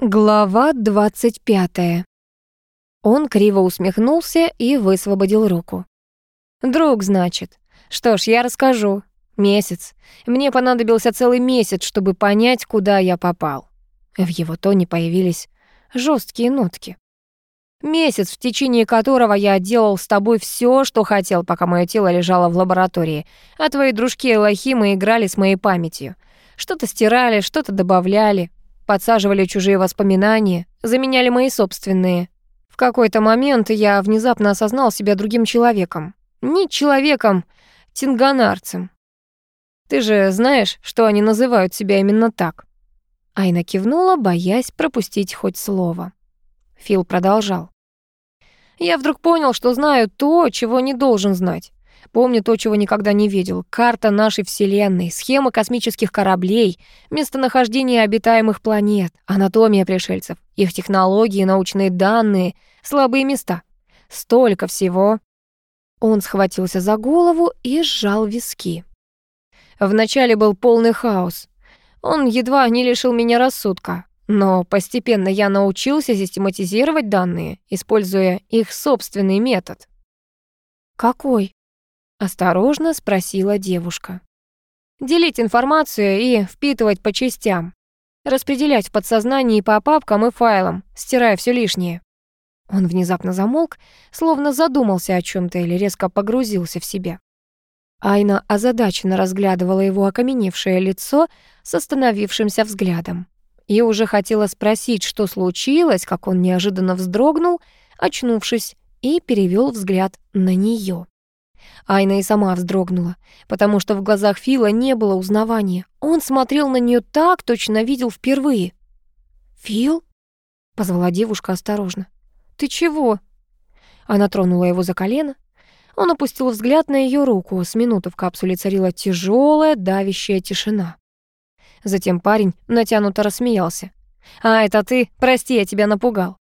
Глава 25. Он криво усмехнулся и высвободил руку. «Друг, значит. Что ж, я расскажу. Месяц. Мне понадобился целый месяц, чтобы понять, куда я попал». В его тоне появились жесткие нотки. Месяц, в течение которого я делал с тобой все, что хотел, пока мое тело лежало в лаборатории, а твои дружки Элохимы играли с моей памятью. Что-то стирали, что-то добавляли, подсаживали чужие воспоминания, заменяли мои собственные. В какой-то момент я внезапно осознал себя другим человеком. Не человеком, тинганарцем. Ты же знаешь, что они называют себя именно так. Айна кивнула, боясь пропустить хоть слово. Фил продолжал. Я вдруг понял, что знаю то, чего не должен знать. Помню то, чего никогда не видел. Карта нашей Вселенной, схема космических кораблей, местонахождение обитаемых планет, анатомия пришельцев, их технологии, научные данные, слабые места. Столько всего. Он схватился за голову и сжал виски. Вначале был полный хаос. Он едва не лишил меня рассудка. Но постепенно я научился систематизировать данные, используя их собственный метод. «Какой?» Осторожно спросила девушка. Делить информацию и впитывать по частям. Распределять в подсознании по папкам и файлам, стирая все лишнее. Он внезапно замолк, словно задумался о чем то или резко погрузился в себя. Айна озадаченно разглядывала его окаменевшее лицо с остановившимся взглядом. И уже хотела спросить, что случилось, как он неожиданно вздрогнул, очнувшись, и перевел взгляд на нее. Айна и сама вздрогнула, потому что в глазах Фила не было узнавания. Он смотрел на нее так, точно видел впервые. «Фил?» — позвала девушка осторожно. «Ты чего?» Она тронула его за колено. Он опустил взгляд на ее руку. С минуты в капсуле царила тяжелая, давящая тишина. Затем парень натянуто рассмеялся. «А, это ты? Прости, я тебя напугал».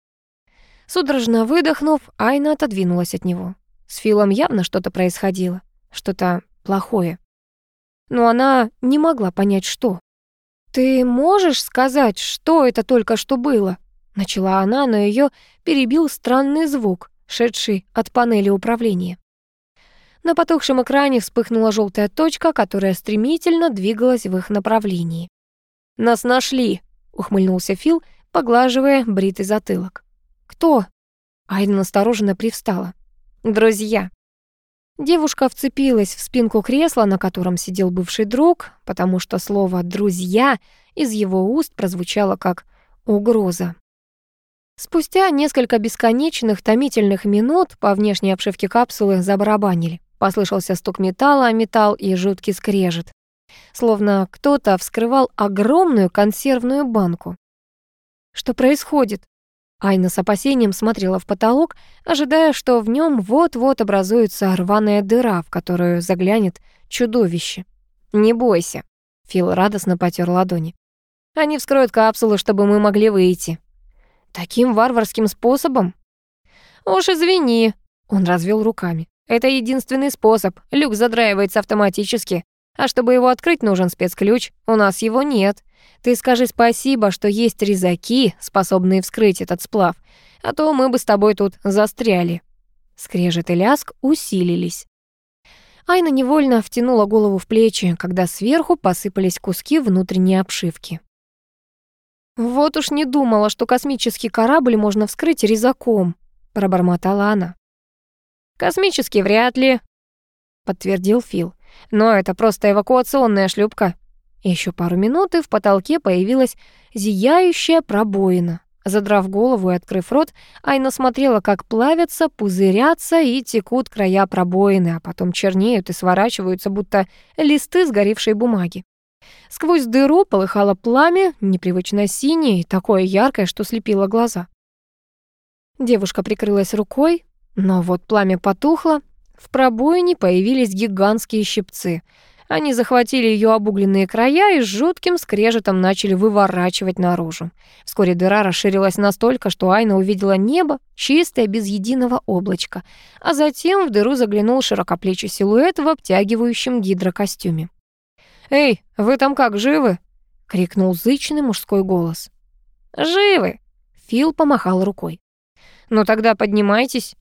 Судорожно выдохнув, Айна отодвинулась от него. С Филом явно что-то происходило, что-то плохое. Но она не могла понять, что. «Ты можешь сказать, что это только что было?» Начала она, но ее перебил странный звук, шедший от панели управления. На потухшем экране вспыхнула желтая точка, которая стремительно двигалась в их направлении. «Нас нашли!» — ухмыльнулся Фил, поглаживая бритый затылок. «Кто?» Айда настороженно привстала. Друзья. Девушка вцепилась в спинку кресла, на котором сидел бывший друг, потому что слово «друзья» из его уст прозвучало как угроза. Спустя несколько бесконечных томительных минут по внешней обшивке капсулы забарабанили. Послышался стук металла металл и жуткий скрежет. Словно кто-то вскрывал огромную консервную банку. «Что происходит?» Айна с опасением смотрела в потолок, ожидая, что в нем вот-вот образуется рваная дыра, в которую заглянет чудовище. «Не бойся», — Фил радостно потер ладони. «Они вскроют капсулу, чтобы мы могли выйти». «Таким варварским способом?» «Уж извини», — он развел руками. «Это единственный способ. Люк задраивается автоматически. А чтобы его открыть, нужен спецключ. У нас его нет. Ты скажи спасибо, что есть резаки, способные вскрыть этот сплав, а то мы бы с тобой тут застряли». Скрежет и ляск усилились. Айна невольно втянула голову в плечи, когда сверху посыпались куски внутренней обшивки. «Вот уж не думала, что космический корабль можно вскрыть резаком», — пробормотала она. «Космический вряд ли», — подтвердил Фил. «Но это просто эвакуационная шлюпка. Еще пару минут, и в потолке появилась зияющая пробоина. Задрав голову и открыв рот, Айна смотрела, как плавятся, пузырятся и текут края пробоины, а потом чернеют и сворачиваются, будто листы сгоревшей бумаги. Сквозь дыру полыхало пламя, непривычно синее и такое яркое, что слепило глаза. Девушка прикрылась рукой, но вот пламя потухло, в пробоине появились гигантские щипцы — они захватили ее обугленные края и с жутким скрежетом начали выворачивать наружу. Вскоре дыра расширилась настолько, что Айна увидела небо, чистое, без единого облачка, а затем в дыру заглянул широкоплечий силуэт в обтягивающем гидрокостюме. «Эй, вы там как, живы?» — крикнул зычный мужской голос. «Живы!» Фил помахал рукой. «Ну тогда поднимайтесь».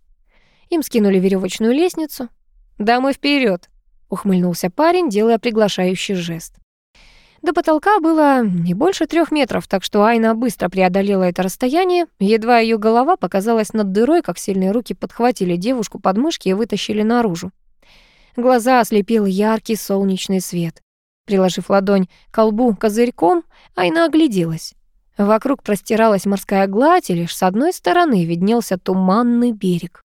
Им скинули веревочную лестницу. «Да мы вперед, ухмыльнулся парень, делая приглашающий жест. До потолка было не больше трех метров, так что Айна быстро преодолела это расстояние. Едва ее голова показалась над дырой, как сильные руки подхватили девушку под мышки и вытащили наружу. Глаза ослепил яркий солнечный свет. Приложив ладонь к колбу козырьком, Айна огляделась. Вокруг простиралась морская гладь, и лишь с одной стороны виднелся туманный берег.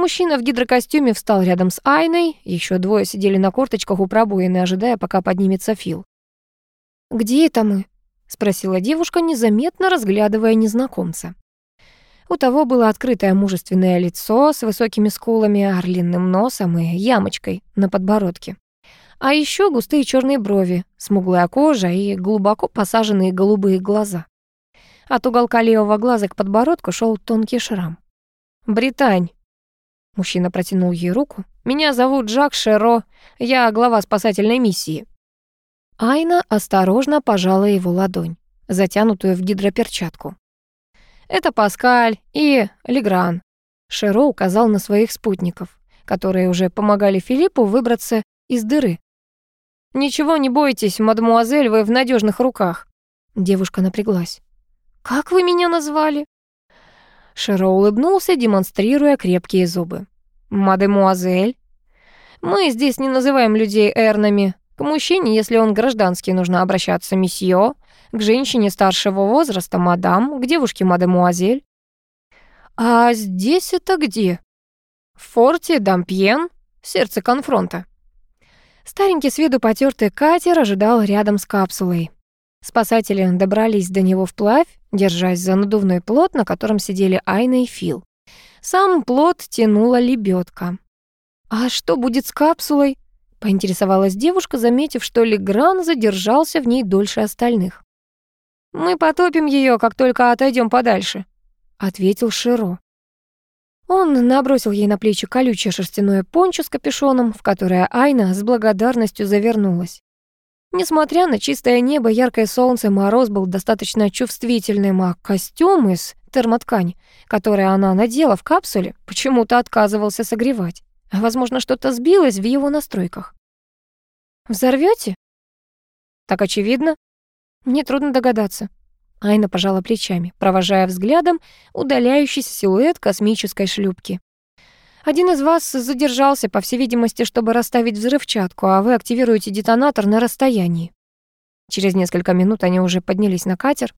Мужчина в гидрокостюме встал рядом с Айной, еще двое сидели на корточках у пробоины, ожидая, пока поднимется Фил. «Где это мы?» — спросила девушка, незаметно разглядывая незнакомца. У того было открытое мужественное лицо с высокими скулами, орлиным носом и ямочкой на подбородке. А еще густые черные брови, смуглая кожа и глубоко посаженные голубые глаза. От уголка левого глаза к подбородку шел тонкий шрам. «Британь!» Мужчина протянул ей руку. «Меня зовут Жак Шеро. Я глава спасательной миссии». Айна осторожно пожала его ладонь, затянутую в гидроперчатку. «Это Паскаль и Легран», — Шеро указал на своих спутников, которые уже помогали Филиппу выбраться из дыры. «Ничего не бойтесь, мадемуазель, вы в надежных руках». Девушка напряглась. «Как вы меня назвали?» Шеро улыбнулся, демонстрируя крепкие зубы. «Мадемуазель?» «Мы здесь не называем людей эрнами. К мужчине, если он гражданский, нужно обращаться месье, к женщине старшего возраста мадам, к девушке мадемуазель. А здесь это где? В форте Дампьен, сердце конфронта. Старенький с виду потертый катер ожидал рядом с капсулой. Спасатели добрались до него вплавь, держась за надувной плот, на котором сидели Айна и Фил. Сам плот тянула лебедка. «А что будет с капсулой?» поинтересовалась девушка, заметив, что Легран задержался в ней дольше остальных. «Мы потопим ее, как только отойдем подальше», — ответил Широ. Он набросил ей на плечи колючее шерстяное пончо с капюшоном, в которое Айна с благодарностью завернулась. Несмотря на чистое небо, яркое солнце, мороз был достаточно чувствительным, а костюм из термоткани, который она надела в капсуле, почему-то отказывался согревать. Возможно, что-то сбилось в его настройках. Взорвете? Так очевидно. Мне трудно догадаться. Айна пожала плечами, провожая взглядом удаляющийся силуэт космической шлюпки. Один из вас задержался, по всей видимости, чтобы расставить взрывчатку, а вы активируете детонатор на расстоянии. Через несколько минут они уже поднялись на катер.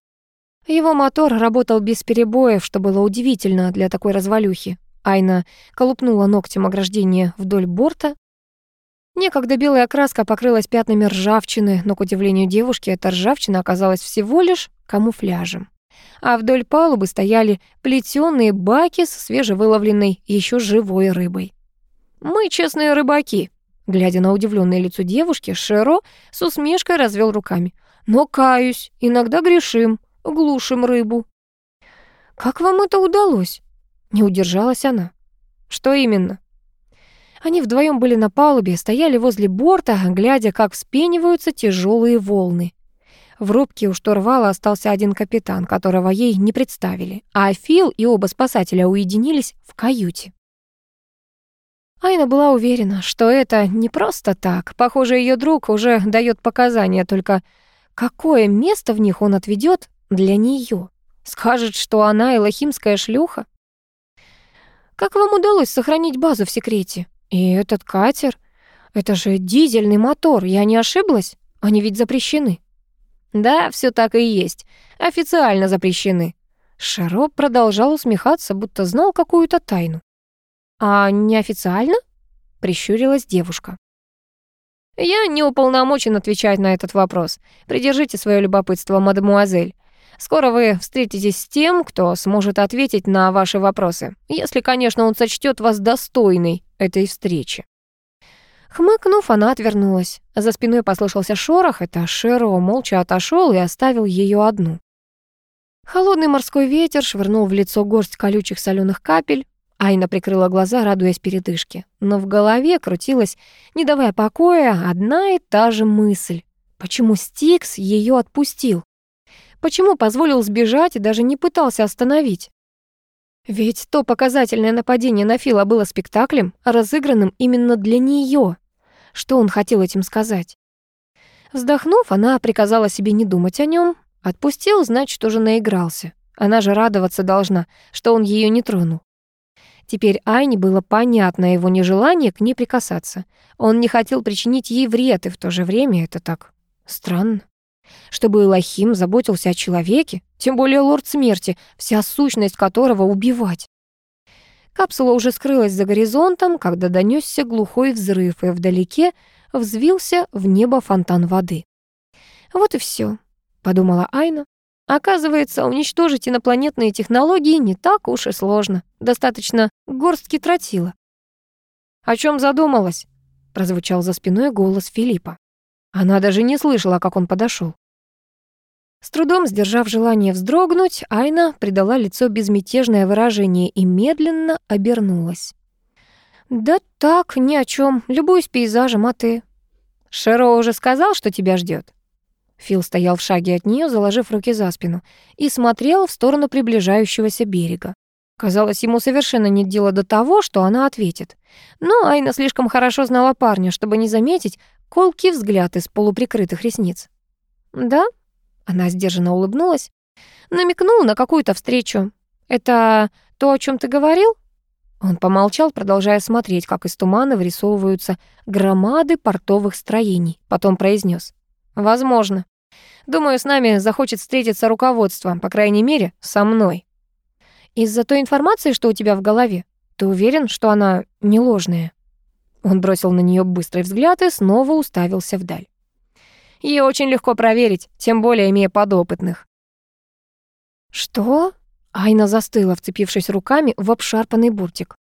Его мотор работал без перебоев, что было удивительно для такой развалюхи. Айна колупнула ногтем ограждение вдоль борта. Некогда белая краска покрылась пятнами ржавчины, но, к удивлению девушки, эта ржавчина оказалась всего лишь камуфляжем. А вдоль палубы стояли плетёные баки с свежевыловленной еще живой рыбой. «Мы честные рыбаки», — глядя на удивленное лицо девушки, Шеро с усмешкой развел руками. «Но каюсь, иногда грешим, глушим рыбу». «Как вам это удалось?» Не удержалась она. Что именно? Они вдвоем были на палубе, стояли возле борта, глядя, как вспениваются тяжелые волны. В рубке у штурвала остался один капитан, которого ей не представили, а Фил и оба спасателя уединились в каюте. Айна была уверена, что это не просто так. Похоже, ее друг уже дает показания, только какое место в них он отведет для нее? Скажет, что она элохимская шлюха? Как вам удалось сохранить базу в секрете? И этот катер? Это же дизельный мотор, я не ошиблась? Они ведь запрещены. Да, все так и есть. Официально запрещены. Шаро продолжал усмехаться, будто знал какую-то тайну. А неофициально? Прищурилась девушка. Я не уполномочен отвечать на этот вопрос. Придержите свое любопытство, мадемуазель. Скоро вы встретитесь с тем, кто сможет ответить на ваши вопросы, если, конечно, он сочтет вас достойной этой встречи». Хмыкнув, она отвернулась. За спиной послышался шорох, это Шеро молча отошел и оставил ее одну. Холодный морской ветер швырнул в лицо горсть колючих соленых капель. Айна прикрыла глаза, радуясь передышке. Но в голове крутилась, не давая покоя, одна и та же мысль. Почему Стикс ее отпустил? Почему позволил сбежать и даже не пытался остановить? Ведь то показательное нападение на Фила было спектаклем, разыгранным именно для нее. Что он хотел этим сказать? Вздохнув, она приказала себе не думать о нем. Отпустил, значит, уже наигрался. Она же радоваться должна, что он ее не тронул. Теперь Айне было понятно его нежелание к ней прикасаться. Он не хотел причинить ей вред, и в то же время это так странно. Чтобы Элохим заботился о человеке, тем более лорд смерти, вся сущность которого убивать. Капсула уже скрылась за горизонтом, когда донесся глухой взрыв, и вдалеке взвился в небо фонтан воды. «Вот и все, подумала Айна. Оказывается, уничтожить инопланетные технологии не так уж и сложно. Достаточно горстки тротила. «О чем задумалась?» — прозвучал за спиной голос Филиппа. Она даже не слышала, как он подошел. С трудом сдержав желание вздрогнуть, Айна придала лицо безмятежное выражение и медленно обернулась. «Да так, ни о чем. Любуюсь пейзажем, а ты?» «Шеро уже сказал, что тебя ждет. Фил стоял в шаге от нее, заложив руки за спину, и смотрел в сторону приближающегося берега. Казалось, ему совершенно нет дела до того, что она ответит. Но Айна слишком хорошо знала парня, чтобы не заметить колкий взгляд из полуприкрытых ресниц. «Да?» — она сдержанно улыбнулась. «Намекнул на какую-то встречу. Это то, о чем ты говорил?» Он помолчал, продолжая смотреть, как из тумана вырисовываются громады портовых строений. Потом произнес: «Возможно». Думаю, с нами захочет встретиться руководство, по крайней мере, со мной. Из-за той информации, что у тебя в голове, ты уверен, что она не ложная?» Он бросил на нее быстрый взгляд и снова уставился вдаль. Ее очень легко проверить, тем более имея подопытных. «Что?» Айна застыла, вцепившись руками в обшарпанный буртик.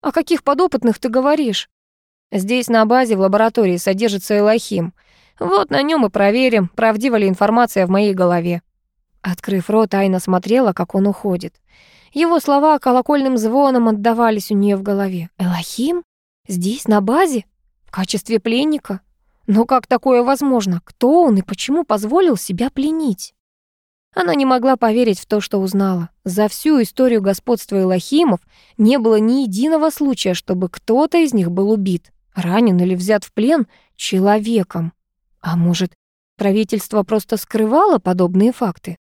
«О каких подопытных ты говоришь?» «Здесь на базе в лаборатории содержится Элохим. Вот на нем и проверим, правдива ли информация в моей голове. Открыв рот, Айна смотрела, как он уходит. Его слова колокольным звоном отдавались у нее в голове. «Элохим? Здесь, на базе? В качестве пленника? Но как такое возможно? Кто он и почему позволил себя пленить?» Она не могла поверить в то, что узнала. За всю историю господства Элохимов не было ни единого случая, чтобы кто-то из них был убит, ранен или взят в плен человеком. А может, правительство просто скрывало подобные факты?